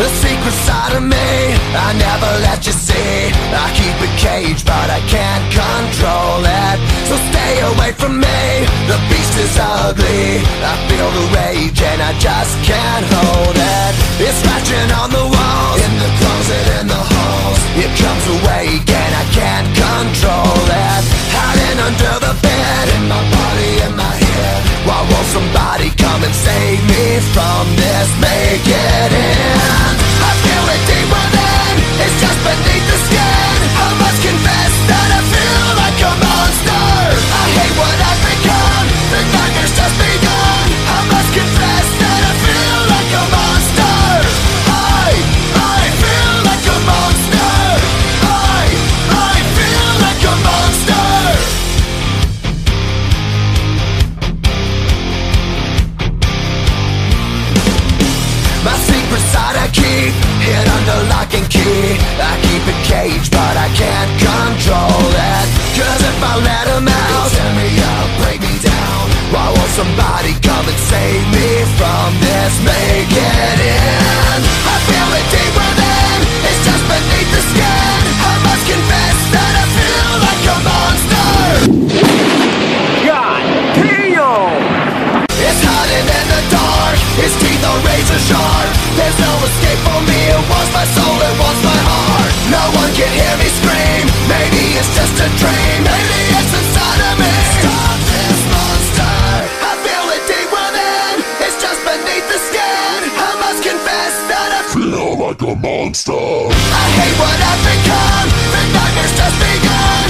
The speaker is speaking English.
The secret side of me, I never let you see. I keep it caged, but I can't control it. So stay away from me. The beast is ugly. I feel the rage and I just can't hold it. It's scratching on the walls, in the closet, in the halls. It comes awake and I can't control it. Hiding under the bed, in my body, in my head. Why won't somebody come and save me from this? Make it in. My secret side I keep. Hid under lock and key. I keep it caged a monster. I hate what I've become. The nightmare's just begun.